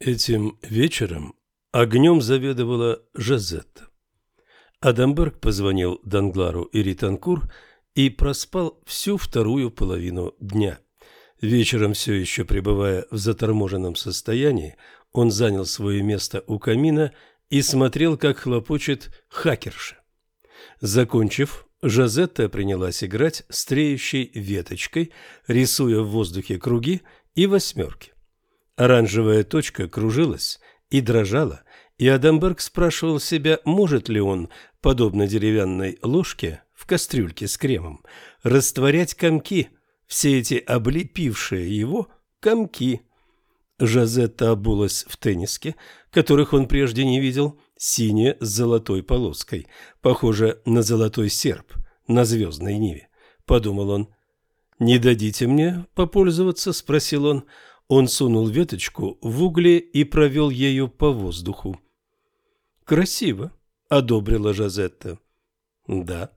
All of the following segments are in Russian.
Этим вечером огнем заведовала Жазетта. Адамберг позвонил Данглару и Ританкур и проспал всю вторую половину дня. Вечером, все еще пребывая в заторможенном состоянии, он занял свое место у камина и смотрел, как хлопочет хакерша. Закончив, Жазетта принялась играть с веточкой, рисуя в воздухе круги и восьмерки. Оранжевая точка кружилась и дрожала, и Адамберг спрашивал себя, может ли он, подобно деревянной ложке в кастрюльке с кремом, растворять комки, все эти облепившие его комки. Жазетта обулась в тенниске, которых он прежде не видел, синяя с золотой полоской, похоже на золотой серп на звездной ниве, — подумал он. «Не дадите мне попользоваться?» — спросил он. Он сунул веточку в угле и провел ею по воздуху. «Красиво», — одобрила Жозетта. «Да».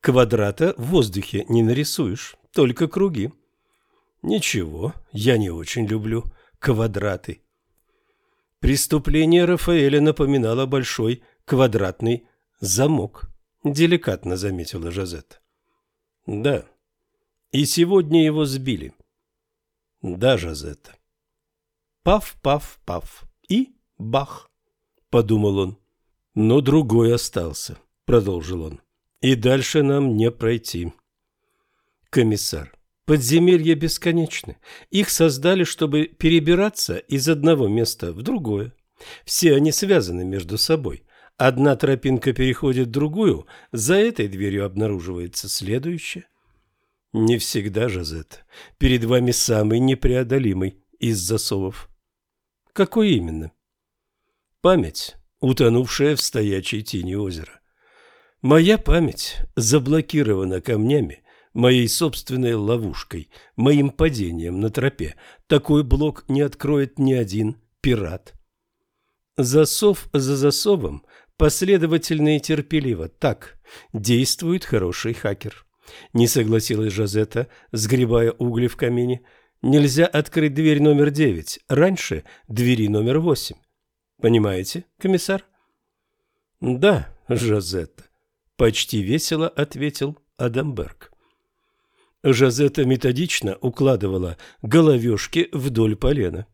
«Квадрата в воздухе не нарисуешь, только круги». «Ничего, я не очень люблю квадраты». Преступление Рафаэля напоминало большой квадратный замок, деликатно заметила Жозетта. «Да». И сегодня его сбили даже Пав-пав-пав и бах, подумал он. Но другой остался, продолжил он. И дальше нам не пройти. Комиссар, подземелья бесконечны. Их создали, чтобы перебираться из одного места в другое. Все они связаны между собой. Одна тропинка переходит в другую, за этой дверью обнаруживается следующая. Не всегда же, Зет. Перед вами самый непреодолимый из засовов. Какой именно? Память, утонувшая в стоячей тени озера. Моя память заблокирована камнями, моей собственной ловушкой, моим падением на тропе. Такой блок не откроет ни один пират. Засов за засовом, последовательно и терпеливо. Так действует хороший хакер. Не согласилась Жозетта, сгребая угли в камине. Нельзя открыть дверь номер девять, раньше двери номер восемь. Понимаете, комиссар? Да, Жозетта, почти весело ответил Адамберг. Жозетта методично укладывала головешки вдоль полена.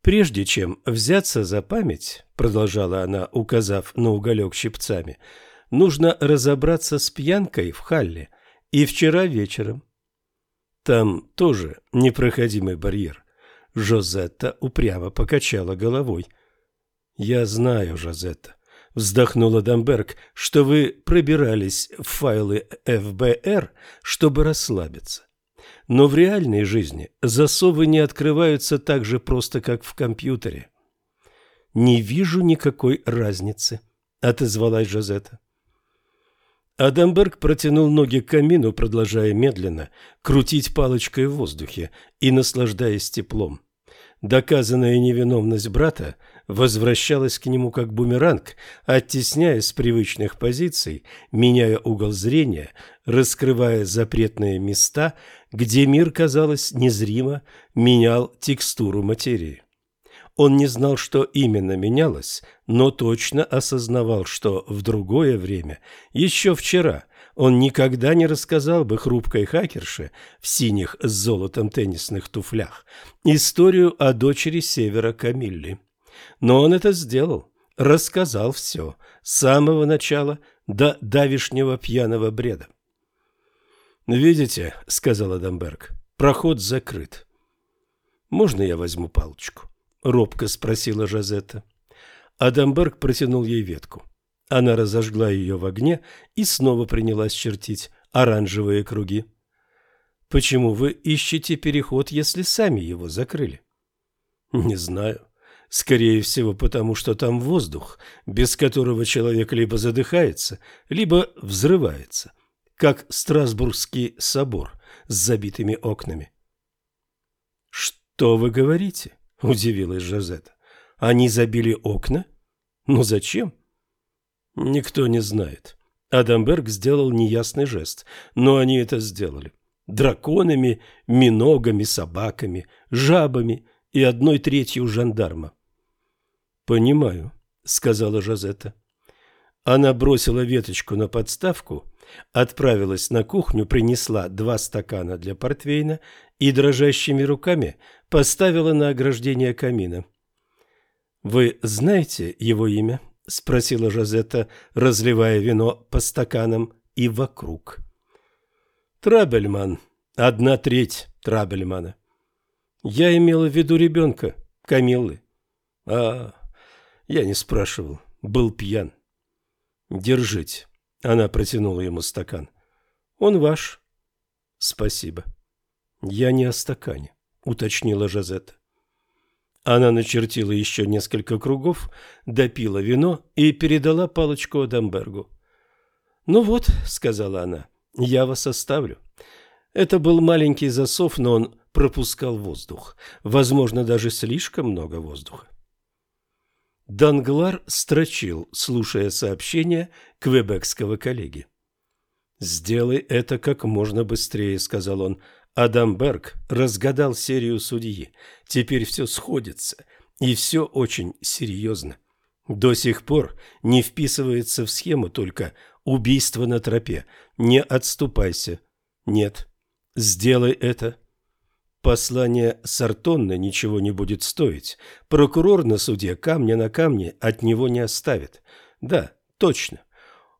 «Прежде чем взяться за память», — продолжала она, указав на уголек щипцами, — Нужно разобраться с пьянкой в Халле и вчера вечером. Там тоже непроходимый барьер. Жозетта упрямо покачала головой. «Я знаю, Жозетта», — вздохнула Дамберг, — «что вы пробирались в файлы ФБР, чтобы расслабиться. Но в реальной жизни засовы не открываются так же просто, как в компьютере». «Не вижу никакой разницы», — отозвалась Жозетта. Адамберг протянул ноги к камину, продолжая медленно крутить палочкой в воздухе и наслаждаясь теплом. Доказанная невиновность брата возвращалась к нему как бумеранг, оттесняя с привычных позиций, меняя угол зрения, раскрывая запретные места, где мир, казалось, незримо менял текстуру материи. Он не знал, что именно менялось, но точно осознавал, что в другое время, еще вчера, он никогда не рассказал бы хрупкой хакерше в синих с золотом теннисных туфлях историю о дочери Севера Камилле. Но он это сделал, рассказал все, с самого начала до давишнего пьяного бреда. «Видите», — сказал Адамберг, — «проход закрыт. Можно я возьму палочку?» робко спросила Жозетта. Адамберг протянул ей ветку. Она разожгла ее в огне и снова принялась чертить оранжевые круги. «Почему вы ищете переход, если сами его закрыли?» «Не знаю. Скорее всего, потому что там воздух, без которого человек либо задыхается, либо взрывается, как Страсбургский собор с забитыми окнами». «Что вы говорите?» — удивилась Жозет. «Они забили окна? Но зачем?» «Никто не знает». Адамберг сделал неясный жест, но они это сделали. Драконами, миногами, собаками, жабами и одной третью жандарма. «Понимаю», — сказала Жозетта. Она бросила веточку на подставку, отправилась на кухню, принесла два стакана для портвейна и дрожащими руками поставила на ограждение камина. «Вы знаете его имя?» – спросила Жозетта, разливая вино по стаканам и вокруг. «Трабельман. Одна треть Трабельмана. Я имела в виду ребенка, Камиллы. А, я не спрашивал. Был пьян. Держите». Она протянула ему стакан. «Он ваш». «Спасибо. Я не о стакане» уточнила Жазет. Она начертила еще несколько кругов, допила вино и передала палочку Адамбергу. «Ну вот», — сказала она, — «я вас оставлю». Это был маленький засов, но он пропускал воздух, возможно, даже слишком много воздуха. Данглар строчил, слушая сообщение квебекского коллеги. «Сделай это как можно быстрее», — сказал он, — Адамберг разгадал серию судьи. Теперь все сходится, и все очень серьезно. До сих пор не вписывается в схему только убийство на тропе. Не отступайся. Нет. Сделай это. Послание Сартонна ничего не будет стоить. Прокурор на суде камня на камне от него не оставит. Да, точно.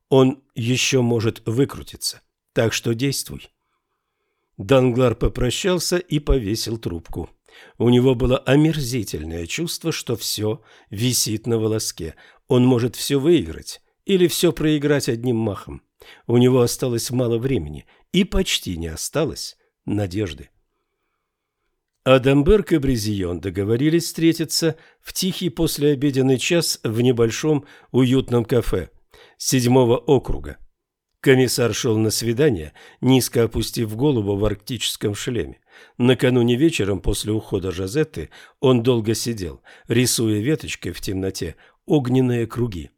Он еще может выкрутиться. Так что действуй. Данглар попрощался и повесил трубку. У него было омерзительное чувство, что все висит на волоске. Он может все выиграть или все проиграть одним махом. У него осталось мало времени и почти не осталось надежды. Адамберг и Брезион договорились встретиться в тихий послеобеденный час в небольшом уютном кафе седьмого округа. Комиссар шел на свидание, низко опустив голову в арктическом шлеме. Накануне вечером после ухода Жозетты он долго сидел, рисуя веточкой в темноте огненные круги.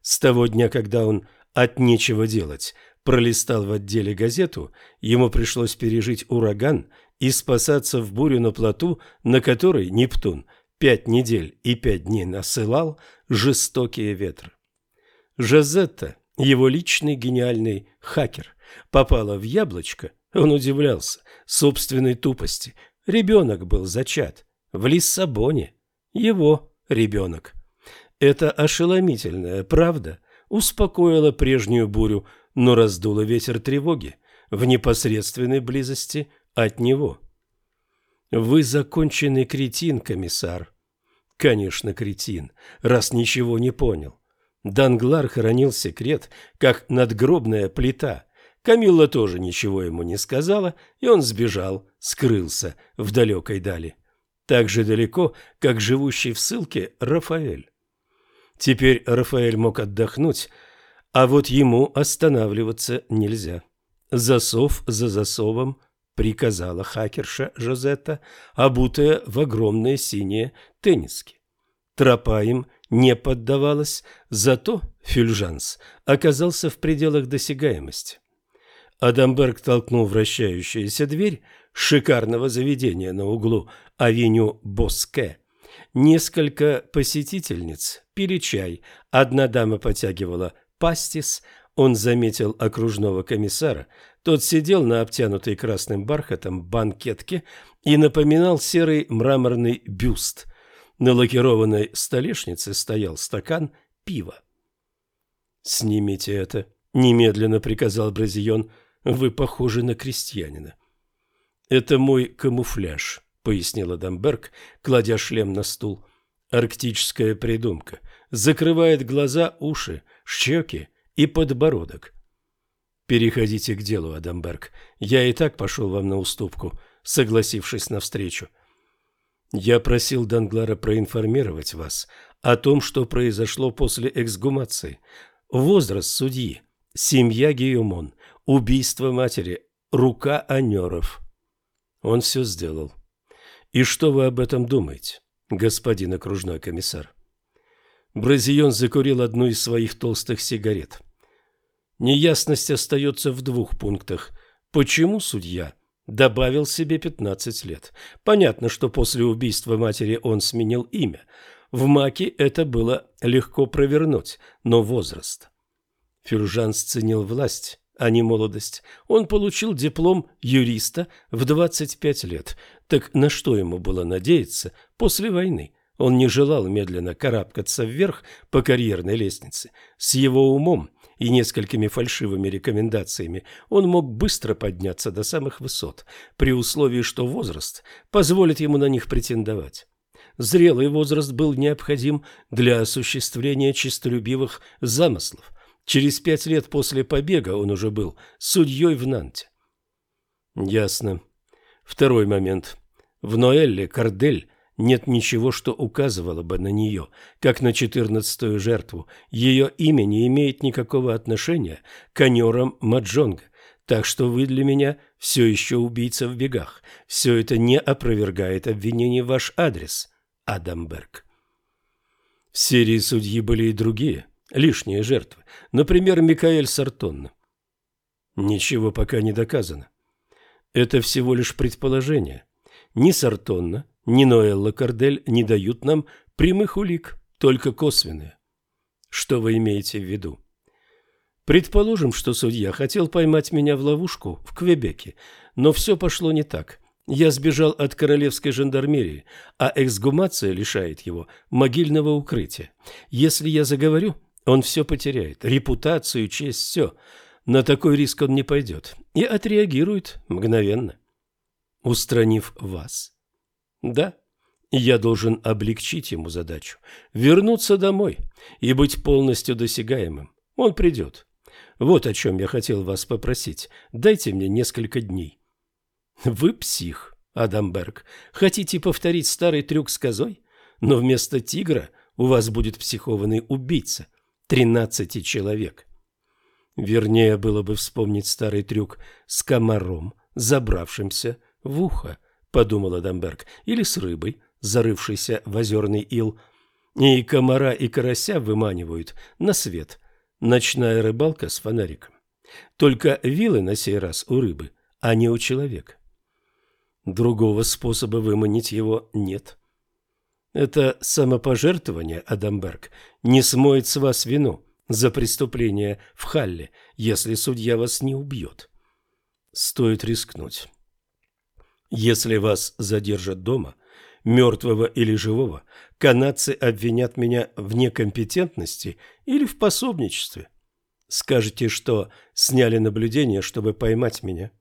С того дня, когда он от нечего делать пролистал в отделе газету, ему пришлось пережить ураган и спасаться в бурю на плоту, на которой Нептун пять недель и пять дней насылал жестокие ветры. Жозетта его личный гениальный хакер попала в яблочко. Он удивлялся собственной тупости. Ребенок был зачат в Лиссабоне. Его ребенок. Эта ошеломительная правда успокоила прежнюю бурю, но раздула ветер тревоги в непосредственной близости от него. «Вы законченный кретин, комиссар». «Конечно, кретин, раз ничего не понял. Данглар хранил секрет, как надгробная плита. Камилла тоже ничего ему не сказала, и он сбежал, скрылся в далекой дали. Так же далеко, как живущий в ссылке Рафаэль. Теперь Рафаэль мог отдохнуть, а вот ему останавливаться нельзя. Засов за засовом приказала хакерша Жозетта, обутая в огромные синие тенниски. Тропа им не поддавалась, зато Фюльжанс оказался в пределах досягаемости. Адамберг толкнул вращающуюся дверь шикарного заведения на углу авеню Боске. Несколько посетительниц пили чай, одна дама потягивала пастис, он заметил окружного комиссара. Тот сидел на обтянутой красным бархатом банкетке и напоминал серый мраморный бюст – на лакированной столешнице стоял стакан пива. «Снимите это», — немедленно приказал Бразион. «Вы похожи на крестьянина». «Это мой камуфляж», — пояснила Дамберг, кладя шлем на стул. «Арктическая придумка. Закрывает глаза, уши, щеки и подбородок». «Переходите к делу, Адамберг. Я и так пошел вам на уступку, согласившись навстречу». встречу. Я просил Данглара проинформировать вас о том, что произошло после эксгумации. Возраст судьи, семья Гиюмон, убийство матери, рука Анеров. Он все сделал. И что вы об этом думаете, господин окружной комиссар? Бразион закурил одну из своих толстых сигарет. Неясность остается в двух пунктах. Почему судья – Добавил себе 15 лет. Понятно, что после убийства матери он сменил имя. В Маке это было легко провернуть, но возраст. Фюржан сценил власть, а не молодость. Он получил диплом юриста в 25 лет. Так на что ему было надеяться после войны? Он не желал медленно карабкаться вверх по карьерной лестнице. С его умом – и несколькими фальшивыми рекомендациями он мог быстро подняться до самых высот, при условии, что возраст позволит ему на них претендовать. Зрелый возраст был необходим для осуществления честолюбивых замыслов. Через пять лет после побега он уже был судьей в Нанте. Ясно. Второй момент. В Ноэлле Кардель нет ничего, что указывало бы на нее, как на четырнадцатую жертву. Ее имя не имеет никакого отношения к конерам Маджонга. Так что вы для меня все еще убийца в бегах. Все это не опровергает обвинение в ваш адрес, Адамберг. В серии судьи были и другие, лишние жертвы. Например, Микаэль Сартонна. Ничего пока не доказано. Это всего лишь предположение. Ни Сартонна, Ниноэ Лакардель не дают нам прямых улик, только косвенные. Что вы имеете в виду? Предположим, что судья хотел поймать меня в ловушку в Квебеке, но все пошло не так. Я сбежал от королевской жандармерии, а эксгумация лишает его могильного укрытия. Если я заговорю, он все потеряет, репутацию, честь, все. На такой риск он не пойдет и отреагирует мгновенно. Устранив вас, да, я должен облегчить ему задачу, вернуться домой и быть полностью досягаемым. Он придет. Вот о чем я хотел вас попросить. Дайте мне несколько дней. Вы псих, Адамберг. Хотите повторить старый трюк с козой? Но вместо тигра у вас будет психованный убийца. Тринадцати человек. Вернее, было бы вспомнить старый трюк с комаром, забравшимся в ухо подумала Дамберг. Или с рыбой, зарывшейся в озерный ил. И комара, и карася выманивают на свет. Ночная рыбалка с фонариком. Только вилы на сей раз у рыбы, а не у человека. Другого способа выманить его нет. Это самопожертвование, Адамберг, не смоет с вас вину за преступление в Халле, если судья вас не убьет. Стоит рискнуть. Если вас задержат дома, мертвого или живого, канадцы обвинят меня в некомпетентности или в пособничестве. Скажете, что сняли наблюдение, чтобы поймать меня.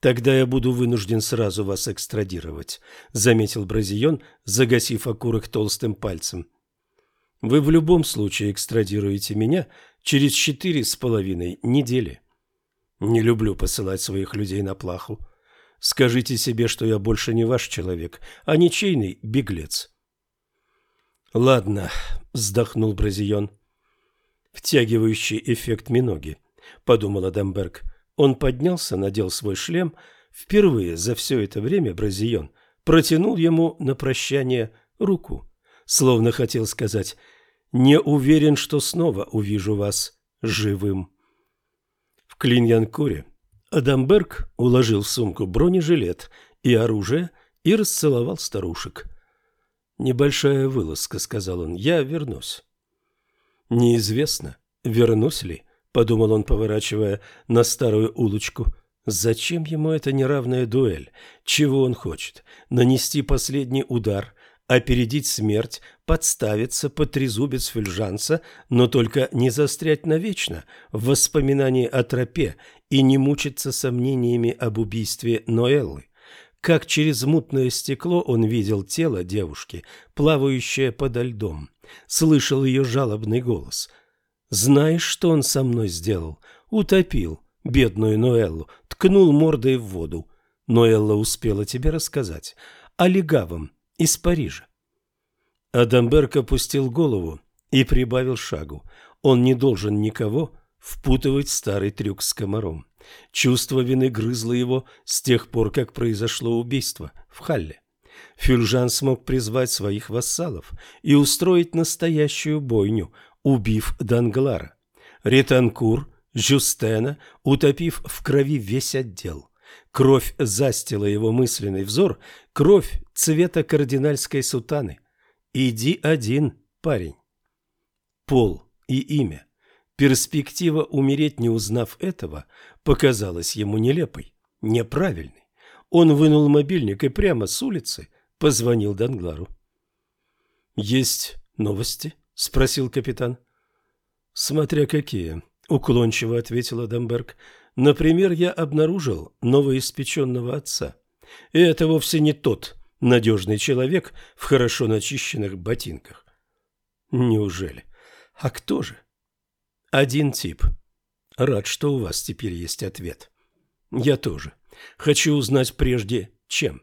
Тогда я буду вынужден сразу вас экстрадировать, заметил Бразион, загасив окурок толстым пальцем. Вы в любом случае экстрадируете меня через четыре с половиной недели. Не люблю посылать своих людей на плаху. Скажите себе, что я больше не ваш человек, а ничейный беглец. Ладно, вздохнул Бразион. Втягивающий эффект миноги, подумал Адамберг. Он поднялся, надел свой шлем. Впервые за все это время Бразион протянул ему на прощание руку, словно хотел сказать «Не уверен, что снова увижу вас живым». В Клиньянкуре Адамберг уложил в сумку бронежилет и оружие и расцеловал старушек. «Небольшая вылазка», — сказал он, — «я вернусь». «Неизвестно, вернусь ли», — подумал он, поворачивая на старую улочку. «Зачем ему эта неравная дуэль? Чего он хочет? Нанести последний удар? Опередить смерть, подставиться, под трезубец фельжанца, но только не застрять навечно в воспоминании о тропе и не мучиться сомнениями об убийстве Ноэллы. Как через мутное стекло он видел тело девушки, плавающее подо льдом. Слышал ее жалобный голос. «Знаешь, что он со мной сделал? Утопил бедную Ноэллу, ткнул мордой в воду. Ноэлла успела тебе рассказать. О легавом, из Парижа. Адамберка опустил голову и прибавил шагу. Он не должен никого впутывать в старый трюк с комаром. Чувство вины грызло его с тех пор, как произошло убийство в Халле. Фюльжан смог призвать своих вассалов и устроить настоящую бойню, убив Данглара. Ретанкур, Жюстена, утопив в крови весь отдел – Кровь застила его мысленный взор, кровь цвета кардинальской сутаны. «Иди один, парень». Пол и имя. Перспектива умереть, не узнав этого, показалась ему нелепой, неправильной. Он вынул мобильник и прямо с улицы позвонил Данглару. «Есть новости?» – спросил капитан. «Смотря какие», – уклончиво ответила Дамберг. Например, я обнаружил новоиспеченного отца. И это вовсе не тот надежный человек в хорошо начищенных ботинках. Неужели? А кто же? Один тип. Рад, что у вас теперь есть ответ. Я тоже. Хочу узнать прежде чем.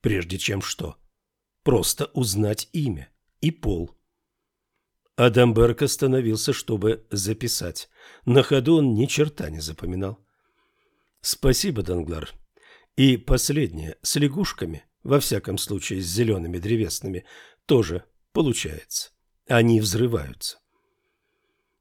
Прежде чем что? Просто узнать имя и пол. Адамберг остановился, чтобы записать. На ходу он ни черта не запоминал. «Спасибо, Данглар. И последнее, с лягушками, во всяком случае с зелеными древесными, тоже получается. Они взрываются».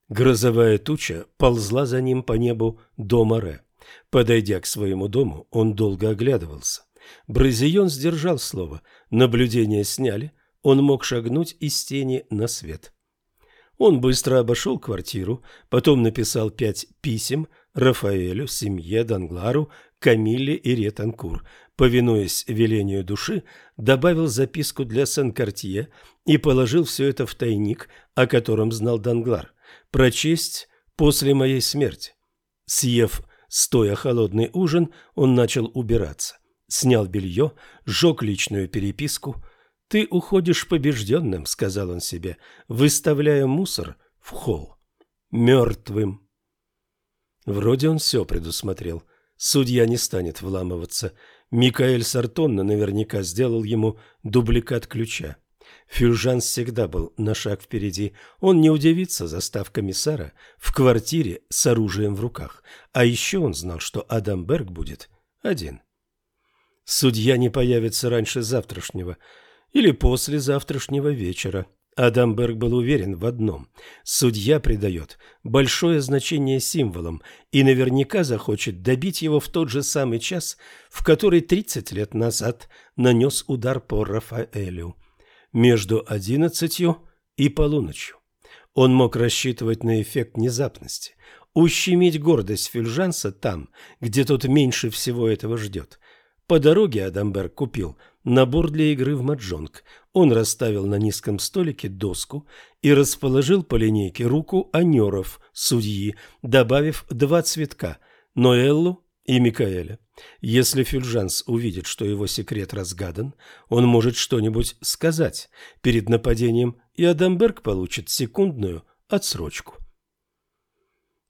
Грозовая туча ползла за ним по небу до море. Подойдя к своему дому, он долго оглядывался. Бразион сдержал слово. Наблюдение сняли, он мог шагнуть из тени на свет. Он быстро обошел квартиру, потом написал пять писем Рафаэлю, семье Данглару, Камилле и Ретанкур. Повинуясь велению души, добавил записку для Санкартье и положил все это в тайник, о котором знал Данглар. «Прочесть после моей смерти». Съев, стоя а холодный ужин, он начал убираться. Снял белье, сжег личную переписку – «Ты уходишь побежденным», — сказал он себе, выставляя мусор в холл. «Мертвым». Вроде он все предусмотрел. Судья не станет вламываться. Микаэль Сартонна наверняка сделал ему дубликат ключа. Фюжан всегда был на шаг впереди. Он не удивится, застав комиссара в квартире с оружием в руках. А еще он знал, что Адам Берг будет один. Судья не появится раньше завтрашнего или после завтрашнего вечера. Адамберг был уверен в одном. Судья придает большое значение символам и наверняка захочет добить его в тот же самый час, в который 30 лет назад нанес удар по Рафаэлю. Между одиннадцатью и полуночью. Он мог рассчитывать на эффект внезапности, ущемить гордость Фильжанса там, где тот меньше всего этого ждет. По дороге Адамберг купил – Набор для игры в маджонг. Он расставил на низком столике доску и расположил по линейке руку Анеров, судьи, добавив два цветка – Ноэллу и Микаэля. Если Фюльжанс увидит, что его секрет разгадан, он может что-нибудь сказать перед нападением, и Адамберг получит секундную отсрочку.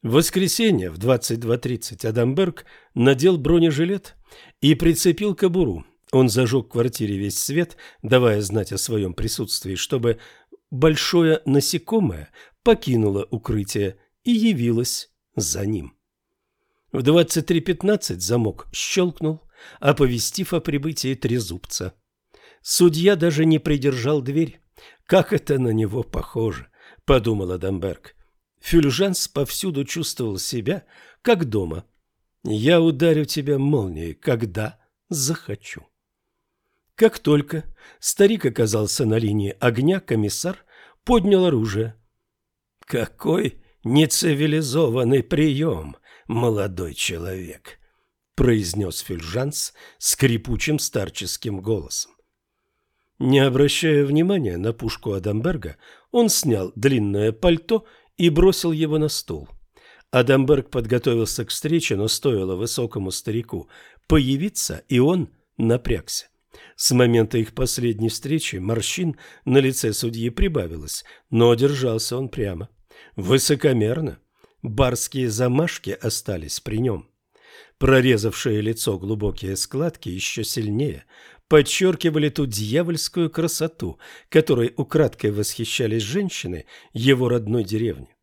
В воскресенье в 22.30 Адамберг надел бронежилет и прицепил кобуру – он зажег в квартире весь свет, давая знать о своем присутствии, чтобы большое насекомое покинуло укрытие и явилось за ним. В 23.15 замок щелкнул, оповестив о прибытии трезубца. Судья даже не придержал дверь. «Как это на него похоже!» – подумал Адамберг. Фюльжанс повсюду чувствовал себя, как дома. «Я ударю тебя молнией, когда захочу». Как только старик оказался на линии огня, комиссар поднял оружие. «Какой нецивилизованный прием, молодой человек!» – произнес Фельжанс скрипучим старческим голосом. Не обращая внимания на пушку Адамберга, он снял длинное пальто и бросил его на стул. Адамберг подготовился к встрече, но стоило высокому старику появиться, и он напрягся. С момента их последней встречи морщин на лице судьи прибавилось, но держался он прямо. Высокомерно. Барские замашки остались при нем. Прорезавшее лицо глубокие складки еще сильнее подчеркивали ту дьявольскую красоту, которой украдкой восхищались женщины его родной деревни.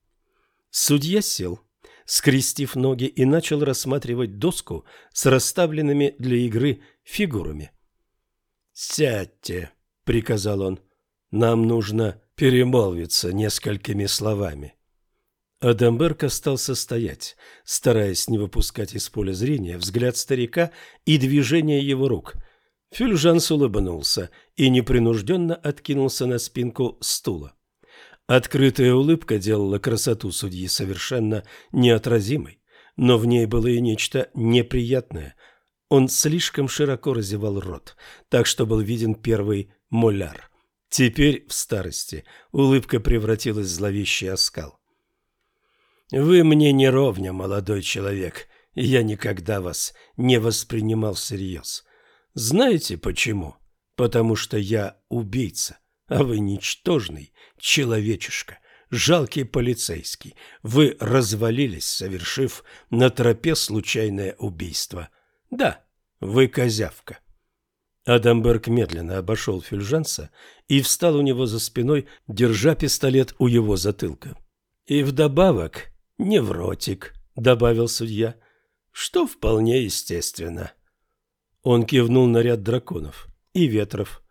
Судья сел, скрестив ноги и начал рассматривать доску с расставленными для игры фигурами – «Сядьте», — приказал он. «Нам нужно перемолвиться несколькими словами». Адамберг остался стоять, стараясь не выпускать из поля зрения взгляд старика и движение его рук. Фюльжанс улыбнулся и непринужденно откинулся на спинку стула. Открытая улыбка делала красоту судьи совершенно неотразимой, но в ней было и нечто неприятное – он слишком широко разевал рот, так что был виден первый моляр. Теперь в старости улыбка превратилась в зловещий оскал. «Вы мне не ровня, молодой человек. Я никогда вас не воспринимал всерьез. Знаете почему? Потому что я убийца, а вы ничтожный человечишка, жалкий полицейский. Вы развалились, совершив на тропе случайное убийство». Да, вы козявка. Адамберг медленно обошел фюльженца и встал у него за спиной, держа пистолет у его затылка. «И вдобавок невротик», — добавил судья, — «что вполне естественно». Он кивнул на ряд драконов и ветров.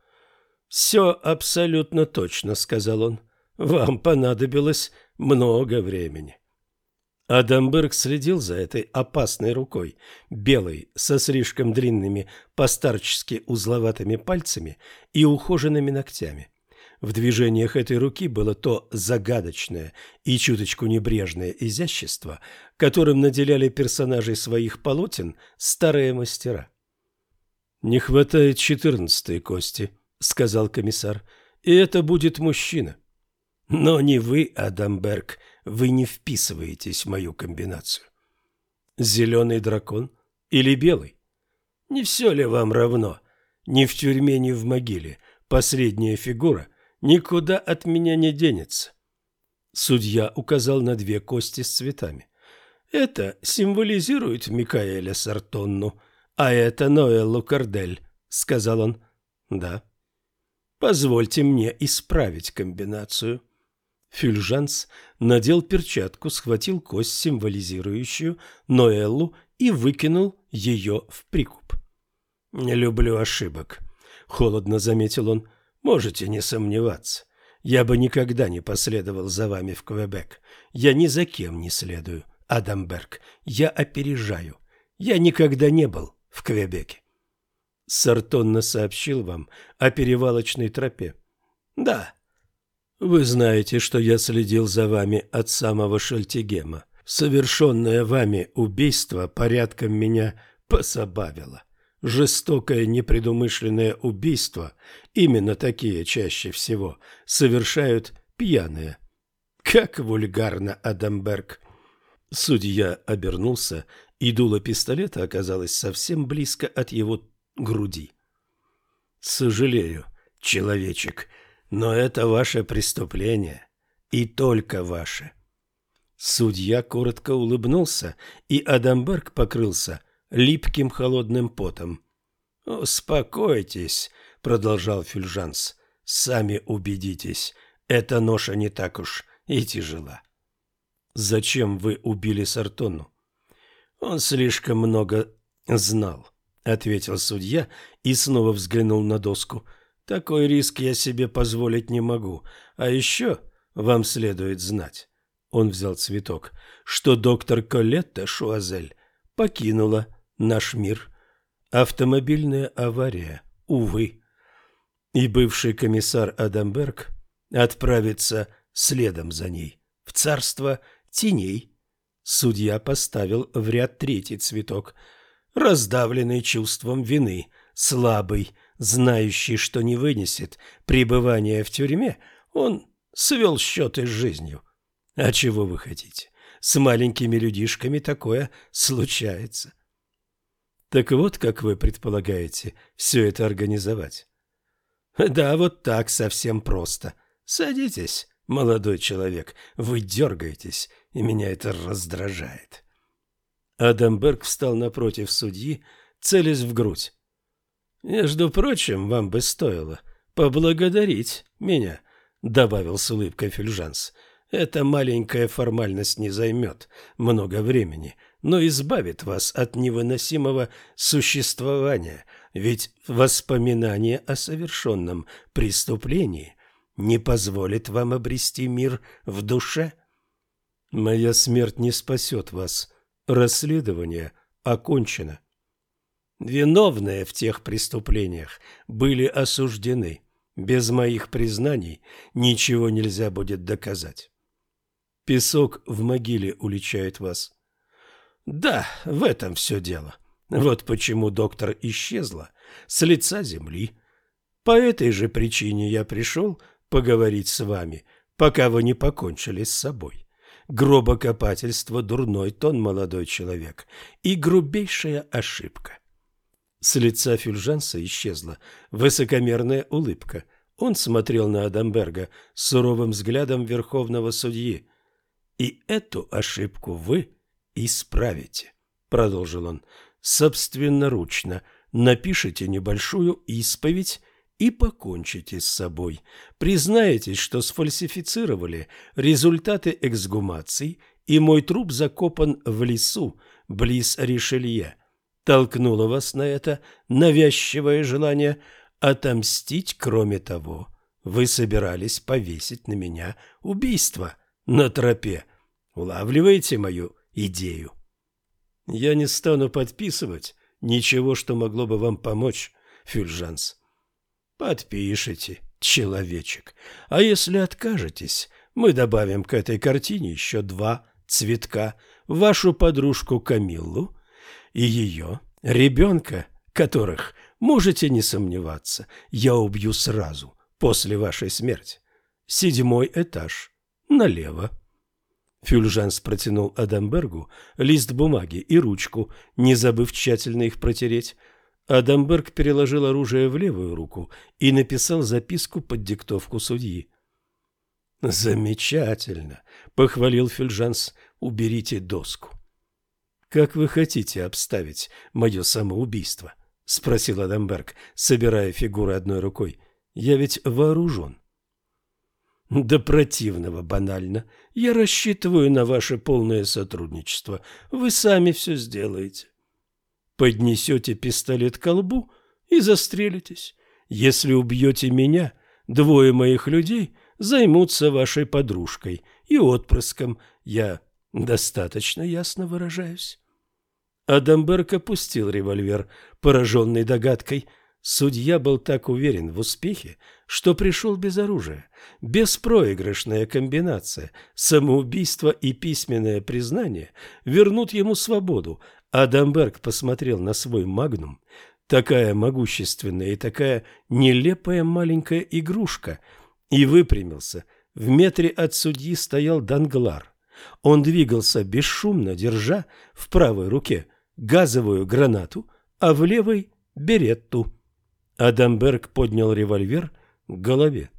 «Все абсолютно точно», — сказал он. «Вам понадобилось много времени». Адамберг следил за этой опасной рукой, белой, со слишком длинными, постарчески узловатыми пальцами и ухоженными ногтями. В движениях этой руки было то загадочное и чуточку небрежное изящество, которым наделяли персонажей своих полотен старые мастера. «Не хватает четырнадцатой кости», — сказал комиссар, — «и это будет мужчина». «Но не вы, Адамберг», вы не вписываетесь в мою комбинацию. Зеленый дракон или белый? Не все ли вам равно? Ни в тюрьме, ни в могиле. Последняя фигура никуда от меня не денется. Судья указал на две кости с цветами. Это символизирует Микаэля Сартонну, а это Ноэлу Кардель, сказал он. Да. Позвольте мне исправить комбинацию. Фюльжанс надел перчатку, схватил кость, символизирующую Ноэллу, и выкинул ее в прикуп. «Не люблю ошибок», — холодно заметил он. «Можете не сомневаться. Я бы никогда не последовал за вами в Квебек. Я ни за кем не следую, Адамберг. Я опережаю. Я никогда не был в Квебеке». Сартонно сообщил вам о перевалочной тропе. «Да», вы знаете, что я следил за вами от самого Шальтигема. Совершенное вами убийство порядком меня пособавило. Жестокое непредумышленное убийство, именно такие чаще всего, совершают пьяные. Как вульгарно, Адамберг! Судья обернулся, и дуло пистолета оказалось совсем близко от его груди. «Сожалею, человечек», но это ваше преступление, и только ваше. Судья коротко улыбнулся, и Адамберг покрылся липким холодным потом. «Успокойтесь», — продолжал Фюльжанс, — «сами убедитесь, эта ноша не так уж и тяжела». «Зачем вы убили Сартону?» «Он слишком много знал», — ответил судья и снова взглянул на доску — такой риск я себе позволить не могу. А еще вам следует знать, — он взял цветок, — что доктор Колетта Шуазель покинула наш мир. Автомобильная авария, увы. И бывший комиссар Адамберг отправится следом за ней в царство теней. Судья поставил в ряд третий цветок, раздавленный чувством вины, слабый, — знающий, что не вынесет пребывания в тюрьме, он свел счеты с жизнью. А чего вы хотите? С маленькими людишками такое случается. Так вот, как вы предполагаете все это организовать? Да, вот так совсем просто. Садитесь, молодой человек, вы дергаетесь, и меня это раздражает. Адамберг встал напротив судьи, целясь в грудь. «Между прочим, вам бы стоило поблагодарить меня», — добавил с улыбкой Фельжанс. «Эта маленькая формальность не займет много времени, но избавит вас от невыносимого существования, ведь воспоминание о совершенном преступлении не позволит вам обрести мир в душе». «Моя смерть не спасет вас. Расследование окончено», виновные в тех преступлениях, были осуждены. Без моих признаний ничего нельзя будет доказать. Песок в могиле уличает вас. Да, в этом все дело. Вот почему доктор исчезла с лица земли. По этой же причине я пришел поговорить с вами, пока вы не покончили с собой. Гробокопательство – дурной тон, молодой человек, и грубейшая ошибка. С лица Фюльжанса исчезла высокомерная улыбка. Он смотрел на Адамберга суровым взглядом верховного судьи. «И эту ошибку вы исправите», — продолжил он, — «собственноручно напишите небольшую исповедь и покончите с собой. Признаетесь, что сфальсифицировали результаты эксгумаций, и мой труп закопан в лесу близ Ришелье толкнуло вас на это навязчивое желание отомстить, кроме того, вы собирались повесить на меня убийство на тропе. Улавливаете мою идею? Я не стану подписывать ничего, что могло бы вам помочь, Фюльжанс. Подпишите, человечек. А если откажетесь, мы добавим к этой картине еще два цветка. Вашу подружку Камиллу и ее ребенка, которых можете не сомневаться, я убью сразу после вашей смерти. Седьмой этаж. Налево. Фюльжанс протянул Адамбергу лист бумаги и ручку, не забыв тщательно их протереть. Адамберг переложил оружие в левую руку и написал записку под диктовку судьи. «Замечательно!» — похвалил Фюльжанс. «Уберите доску как вы хотите обставить мое самоубийство?» — спросил Адамберг, собирая фигуры одной рукой. «Я ведь вооружен». «До противного банально. Я рассчитываю на ваше полное сотрудничество. Вы сами все сделаете. Поднесете пистолет к колбу и застрелитесь. Если убьете меня, двое моих людей займутся вашей подружкой и отпрыском. Я Достаточно ясно выражаюсь. Адамберг опустил револьвер, пораженный догадкой. Судья был так уверен в успехе, что пришел без оружия. Беспроигрышная комбинация, самоубийство и письменное признание вернут ему свободу. Адамберг посмотрел на свой магнум. Такая могущественная и такая нелепая маленькая игрушка. И выпрямился. В метре от судьи стоял Данглар. Он двигался бесшумно, держа в правой руке газовую гранату, а в левой – беретту. Адамберг поднял револьвер к голове.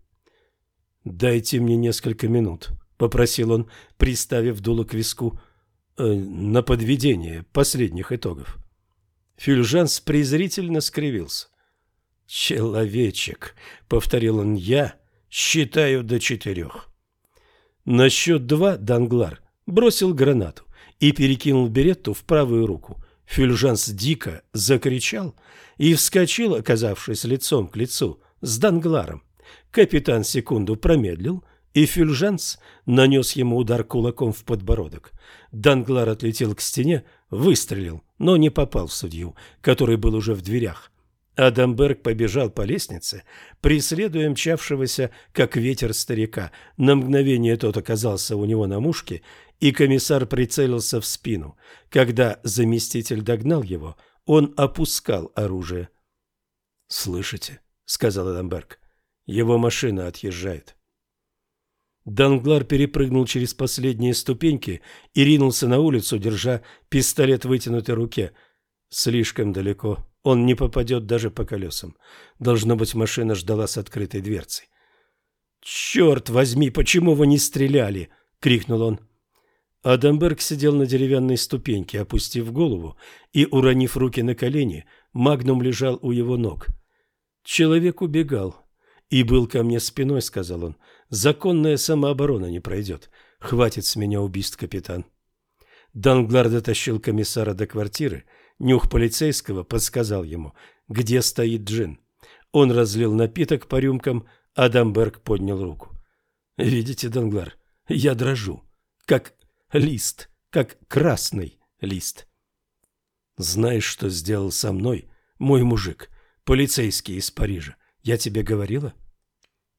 «Дайте мне несколько минут», – попросил он, приставив дуло к виску, э, – «на подведение последних итогов». Фюльжанс презрительно скривился. «Человечек», – повторил он, – «я считаю до четырех». На счет два Данглар бросил гранату и перекинул беретту в правую руку. Фюльжанс дико закричал и вскочил, оказавшись лицом к лицу с Дангларом. Капитан секунду промедлил, и Фюльжанс нанес ему удар кулаком в подбородок. Данглар отлетел к стене, выстрелил, но не попал в судью, который был уже в дверях. Адамберг побежал по лестнице, преследуя мчавшегося, как ветер старика. На мгновение тот оказался у него на мушке, и комиссар прицелился в спину. Когда заместитель догнал его, он опускал оружие. «Слышите?» — сказал Адамберг. «Его машина отъезжает». Данглар перепрыгнул через последние ступеньки и ринулся на улицу, держа пистолет в вытянутой руке. «Слишком далеко», он не попадет даже по колесам. Должно быть, машина ждала с открытой дверцей. «Черт возьми, почему вы не стреляли?» — крикнул он. Адамберг сидел на деревянной ступеньке, опустив голову и уронив руки на колени, магнум лежал у его ног. «Человек убегал и был ко мне спиной», — сказал он. «Законная самооборона не пройдет. Хватит с меня убийств, капитан». Данглар дотащил комиссара до квартиры — Нюх полицейского подсказал ему, где стоит джин. Он разлил напиток по рюмкам, Адамберг поднял руку. «Видите, Данглар, я дрожу, как лист, как красный лист». «Знаешь, что сделал со мной мой мужик, полицейский из Парижа? Я тебе говорила?»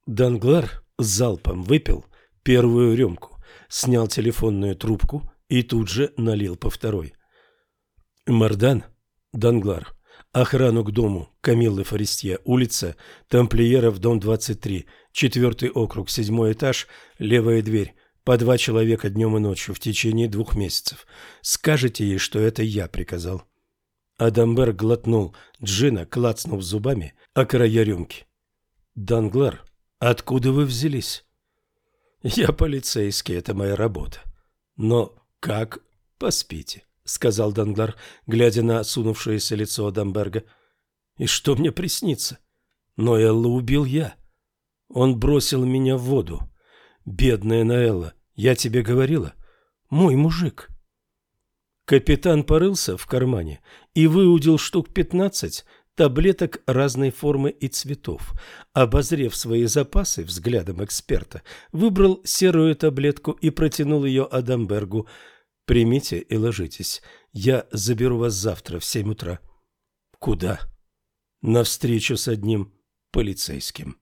Данглар залпом выпил первую рюмку, снял телефонную трубку и тут же налил по второй – Мардан, Данглар, охрану к дому Камиллы Фористье, улица Тамплиеров, дом 23, четвертый округ, седьмой этаж, левая дверь, по два человека днем и ночью в течение двух месяцев. Скажите ей, что это я приказал». Адамбер глотнул Джина, клацнув зубами о края рюмки. «Данглар, откуда вы взялись?» «Я полицейский, это моя работа. Но как? Поспите» сказал Данглар, глядя на осунувшееся лицо Адамберга. «И что мне приснится? Ноэлла убил я. Он бросил меня в воду. Бедная Ноэлла, я тебе говорила. Мой мужик». Капитан порылся в кармане и выудил штук пятнадцать таблеток разной формы и цветов. Обозрев свои запасы взглядом эксперта, выбрал серую таблетку и протянул ее Адамбергу – Примите и ложитесь. Я заберу вас завтра в семь утра». «Куда?» «На встречу с одним полицейским».